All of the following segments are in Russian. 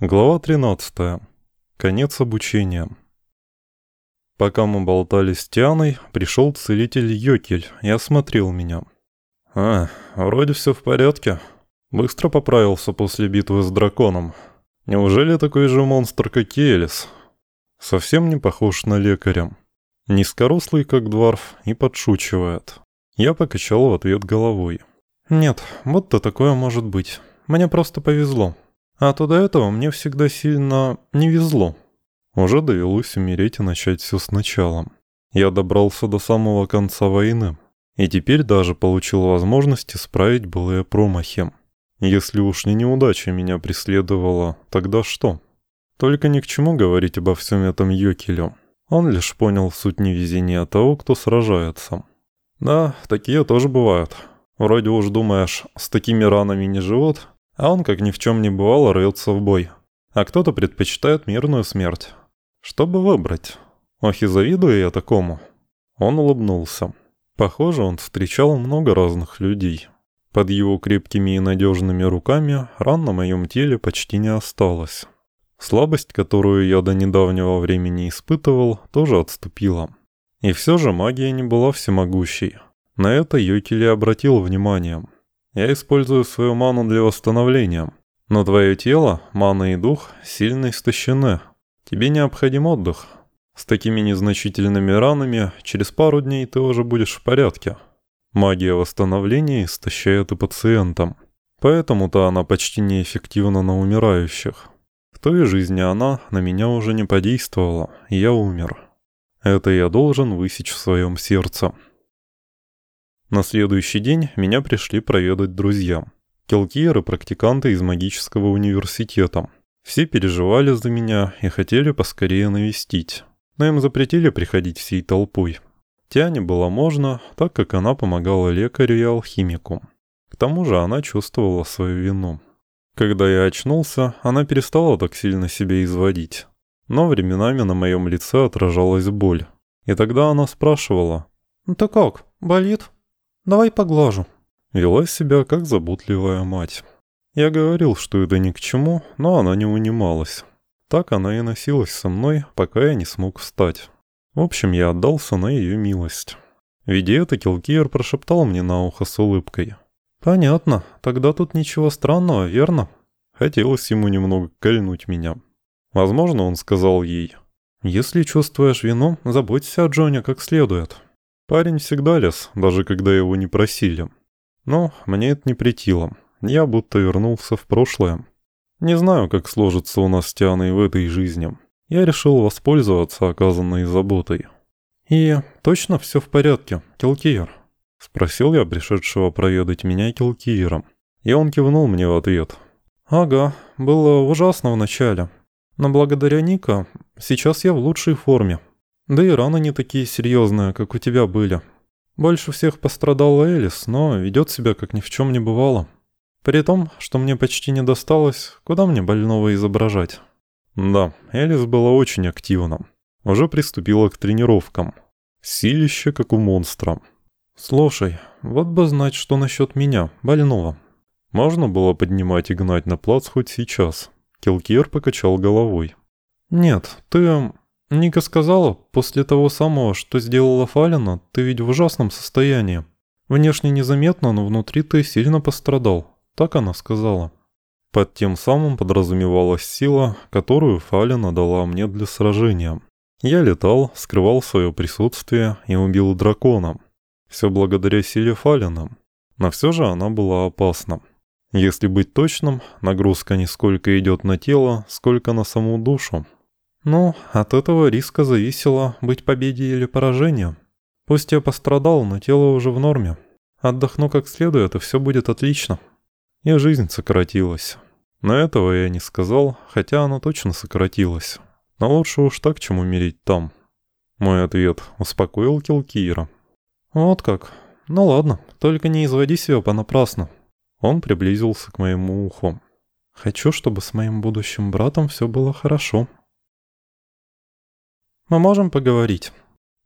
Глава 13. Конец обучения. Пока мы болтали с Тианой, пришел целитель Йокель и осмотрел меня. «А, вроде все в порядке. Быстро поправился после битвы с драконом. Неужели такой же монстр, как Элис? Совсем не похож на лекаря. Низкорослый, как дворф, и подшучивает. Я покачал в ответ головой. «Нет, будто такое может быть. Мне просто повезло». А то до этого мне всегда сильно не везло. Уже довелось умереть и начать все сначала. Я добрался до самого конца войны. И теперь даже получил возможность исправить былые промахи. Если уж не неудача меня преследовала, тогда что? Только ни к чему говорить обо всем этом Йокелю. Он лишь понял суть невезения того, кто сражается. Да, такие тоже бывают. Вроде уж думаешь, с такими ранами не живут, а он, как ни в чем не бывало, рвется в бой. А кто-то предпочитает мирную смерть. Что бы выбрать? Ох, и завидую я такому. Он улыбнулся. Похоже, он встречал много разных людей. Под его крепкими и надежными руками ран на моем теле почти не осталось. Слабость, которую я до недавнего времени испытывал, тоже отступила. И все же магия не была всемогущей. На это Йокели обратил внимание. Я использую свою ману для восстановления. Но твое тело, мана и дух сильно истощены. Тебе необходим отдых. С такими незначительными ранами через пару дней ты уже будешь в порядке. Магия восстановления истощает и пациентам. Поэтому-то она почти неэффективна на умирающих. В той жизни она на меня уже не подействовала, и я умер. Это я должен высечь в своем сердце. На следующий день меня пришли проведать друзья. Келкиеры, практиканты из магического университета. Все переживали за меня и хотели поскорее навестить. Но им запретили приходить всей толпой. Тяне было можно, так как она помогала лекарю и алхимику. К тому же она чувствовала свою вину. Когда я очнулся, она перестала так сильно себя изводить. Но временами на моем лице отражалась боль. И тогда она спрашивала. «Ну «Ты как, болит?» Давай поглажу». Вела себя как заботливая мать. Я говорил, что это ни к чему, но она не унималась. Так она и носилась со мной, пока я не смог встать. В общем, я отдался на ее милость. Видя это, Килкиер прошептал мне на ухо с улыбкой. «Понятно, тогда тут ничего странного, верно?» Хотелось ему немного кольнуть меня. Возможно, он сказал ей, «Если чувствуешь вину, заботься о Джоне как следует. Парень всегда лез, даже когда его не просили. Но мне это не притило. Я будто вернулся в прошлое. Не знаю, как сложится у нас с Тианой в этой жизни. Я решил воспользоваться оказанной заботой. «И точно все в порядке, Килкиер?» Спросил я пришедшего проведать меня Килкиера. И он кивнул мне в ответ. «Ага, было ужасно вначале. Но благодаря Ника сейчас я в лучшей форме. Да и раны не такие серьезные, как у тебя были. Больше всех пострадала Элис, но ведет себя, как ни в чем не бывало. При том, что мне почти не досталось, куда мне больного изображать? Да, Элис была очень активна. Уже приступила к тренировкам. Силище, как у монстра. Слушай, вот бы знать, что насчет меня, больного. Можно было поднимать и гнать на плац хоть сейчас. Келкир покачал головой. Нет, ты... Ника сказала, после того самого, что сделала Фалина, ты ведь в ужасном состоянии. Внешне незаметно, но внутри ты сильно пострадал. Так она сказала. Под тем самым подразумевалась сила, которую Фалина дала мне для сражения. Я летал, скрывал свое присутствие и убил дракона. Все благодаря силе Фалина. Но все же она была опасна. Если быть точным, нагрузка не сколько идет на тело, сколько на саму душу. Ну, от этого риска зависело быть победе или поражением. Пусть я пострадал, но тело уже в норме. Отдохну как следует, и все будет отлично. И жизнь сократилась. Но этого я не сказал, хотя она точно сократилась. Но лучше уж так, чем умереть там. Мой ответ успокоил Килкиера. Вот как. Ну ладно, только не изводи себя понапрасну. Он приблизился к моему уху. Хочу, чтобы с моим будущим братом все было хорошо. Мы можем поговорить.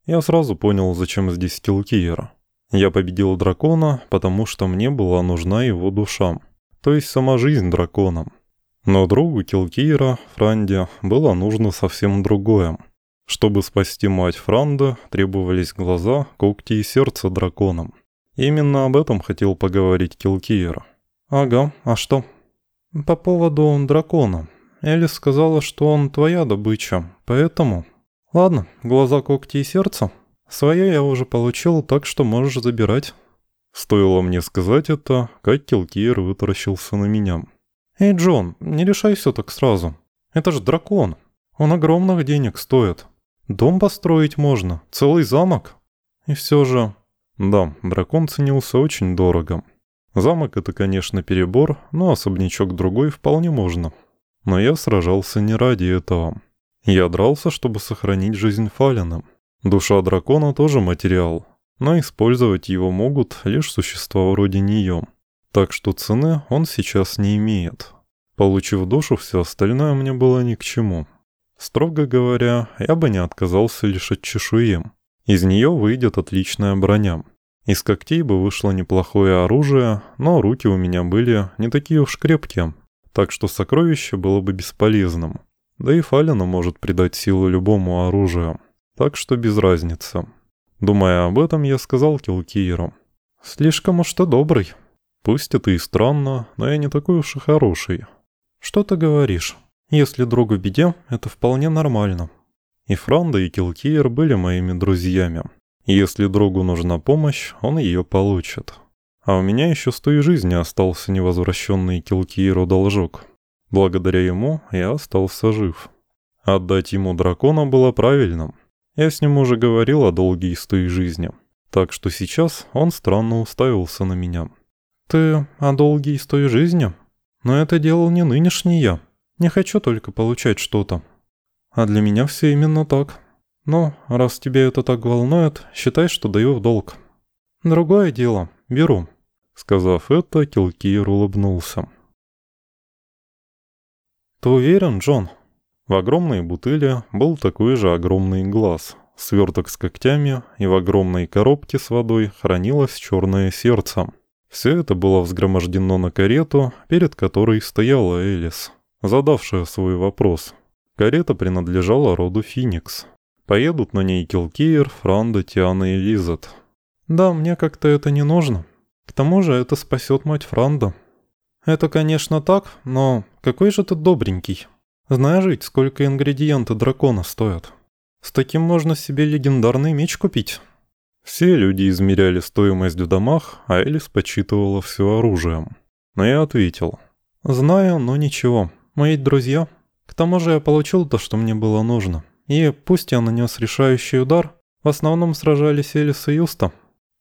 Я сразу понял, зачем здесь Килкиера. Я победил дракона, потому что мне была нужна его душа. То есть сама жизнь драконом. Но другу Килкира, Франде, было нужно совсем другое. Чтобы спасти мать Франда, требовались глаза, когти и сердце драконам. Именно об этом хотел поговорить Килкиер. «Ага, а что?» «По поводу дракона. Элис сказала, что он твоя добыча, поэтому...» «Ладно, глаза, когти и сердце. Свое я уже получил, так что можешь забирать». Стоило мне сказать это, как Килкиер вытаращился на меня. «Эй, Джон, не решай все так сразу. Это же дракон. Он огромных денег стоит. Дом построить можно, целый замок. И все же...» Да, дракон ценился очень дорого. Замок — это, конечно, перебор, но особнячок другой вполне можно. Но я сражался не ради этого. Я дрался, чтобы сохранить жизнь Фалина. Душа дракона тоже материал, но использовать его могут лишь существа вроде нее. Так что цены он сейчас не имеет. Получив душу, все остальное мне было ни к чему. Строго говоря, я бы не отказался лишь от чешуи. Из нее выйдет отличная броня. Из когтей бы вышло неплохое оружие, но руки у меня были не такие уж крепкие, так что сокровище было бы бесполезным. Да и Фалина может придать силу любому оружию, так что без разницы. Думая об этом, я сказал Килкиеру. «Слишком уж ты добрый». Пусть это и странно, но я не такой уж и хороший. Что ты говоришь? Если друг в беде, это вполне нормально. И Франда, и Килкиер были моими друзьями. если другу нужна помощь, он ее получит. А у меня еще с той жизни остался невозвращенный Килкиеру должок. Благодаря ему я остался жив. Отдать ему дракона было правильным. Я с ним уже говорил о долге из той жизни. Так что сейчас он странно уставился на меня. «Ты о долге из той жизни? Но это делал не нынешний я. Не хочу только получать что-то. А для меня все именно так. Но раз тебе это так волнует, считай, что даю в долг. Другое дело. Беру». Сказав это, Килкиер улыбнулся. «Ты уверен, Джон?» В огромной бутыле был такой же огромный глаз, сверток с когтями, и в огромной коробке с водой хранилось черное сердце. Все это было взгромождено на карету, перед которой стояла Элис, задавшая свой вопрос. Карета принадлежала роду Феникс. Поедут на ней Килкиер, Франда, Тиана и Лизет. «Да, мне как-то это не нужно. К тому же это спасет мать Франда». «Это, конечно, так, но какой же ты добренький. Знаешь ведь, сколько ингредиенты дракона стоят. С таким можно себе легендарный меч купить». Все люди измеряли стоимость в домах, а Элис подсчитывала все оружием. Но я ответил. «Знаю, но ничего. Мои друзья. К тому же я получил то, что мне было нужно. И пусть я нанес решающий удар, в основном сражались Элис и Юста».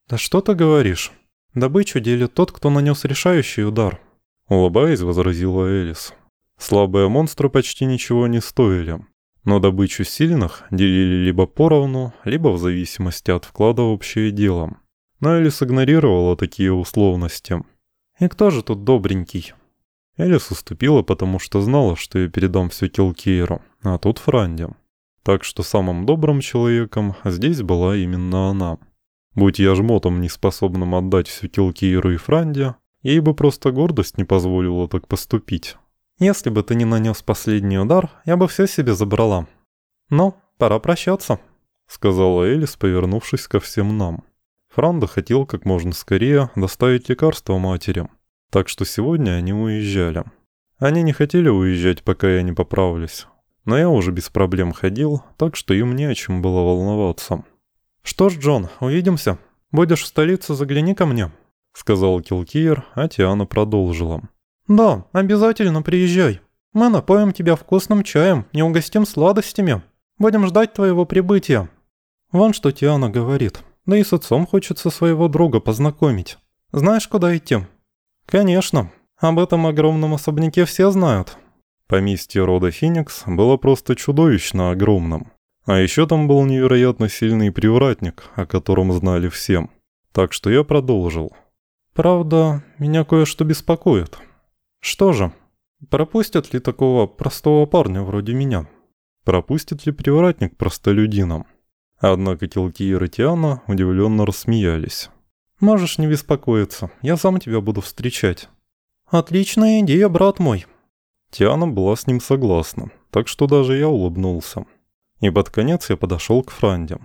«Да что ты говоришь? Добычу делит тот, кто нанес решающий удар». Улыбаясь, возразила Элис. Слабые монстры почти ничего не стоили. Но добычу сильных делили либо поровну, либо в зависимости от вклада в общее дело. Но Элис игнорировала такие условности. «И кто же тут добренький?» Элис уступила, потому что знала, что я передам все Килкейру, а тут Франди. Так что самым добрым человеком здесь была именно она. Будь я жмотом, не способным отдать всю Килкейру и Франди, ей бы просто гордость не позволила так поступить. Если бы ты не нанес последний удар, я бы все себе забрала. Но пора прощаться», — сказала Элис, повернувшись ко всем нам. Франда хотел как можно скорее доставить лекарство матери, так что сегодня они уезжали. Они не хотели уезжать, пока я не поправлюсь. Но я уже без проблем ходил, так что им не о чем было волноваться. «Что ж, Джон, увидимся. Будешь в столице, загляни ко мне», — сказал Килкиер, а Тиана продолжила. «Да, обязательно приезжай. Мы напоим тебя вкусным чаем и угостим сладостями. Будем ждать твоего прибытия». Вон что Тиана говорит. Да и с отцом хочется своего друга познакомить. Знаешь, куда идти? Конечно. Об этом огромном особняке все знают. Поместье рода Феникс было просто чудовищно огромным. А еще там был невероятно сильный привратник, о котором знали все. Так что я продолжил. Правда, меня кое-что беспокоит. Что же, пропустят ли такого простого парня вроде меня? Пропустит ли привратник простолюдинам? Однако Килкиер и Тиана удивленно рассмеялись. «Можешь не беспокоиться, я сам тебя буду встречать». «Отличная идея, брат мой». Тиана была с ним согласна, так что даже я улыбнулся. И под конец я подошел к Франде.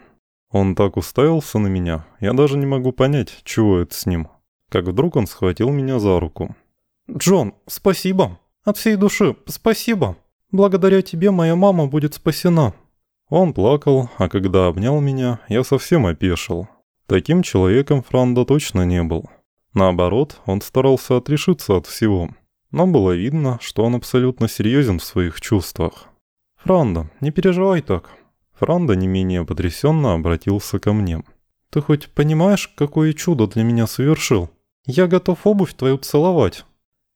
Он так уставился на меня, я даже не могу понять, чего это с ним. Как вдруг он схватил меня за руку. «Джон, спасибо. От всей души спасибо. Благодаря тебе моя мама будет спасена». Он плакал, а когда обнял меня, я совсем опешил. Таким человеком Франда точно не был. Наоборот, он старался отрешиться от всего но было видно, что он абсолютно серьезен в своих чувствах. «Франда, не переживай так». Франда не менее потрясенно обратился ко мне. «Ты хоть понимаешь, какое чудо для меня совершил? Я готов обувь твою целовать».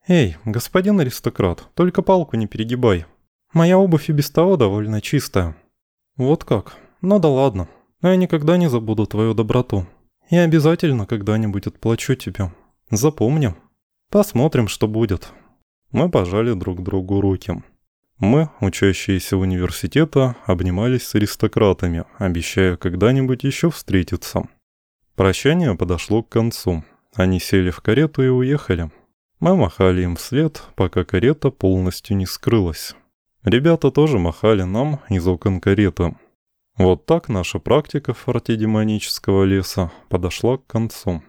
«Эй, господин аристократ, только палку не перегибай. Моя обувь и без того довольно чистая». «Вот как? Ну да ладно. Но я никогда не забуду твою доброту. Я обязательно когда-нибудь отплачу тебе. Запомни. Посмотрим, что будет». Мы пожали друг другу руки. Мы, учащиеся университета, обнимались с аристократами, обещая когда-нибудь еще встретиться. Прощание подошло к концу. Они сели в карету и уехали. Мы махали им вслед, пока карета полностью не скрылась. Ребята тоже махали нам из окон кареты. Вот так наша практика в форте демонического леса подошла к концу.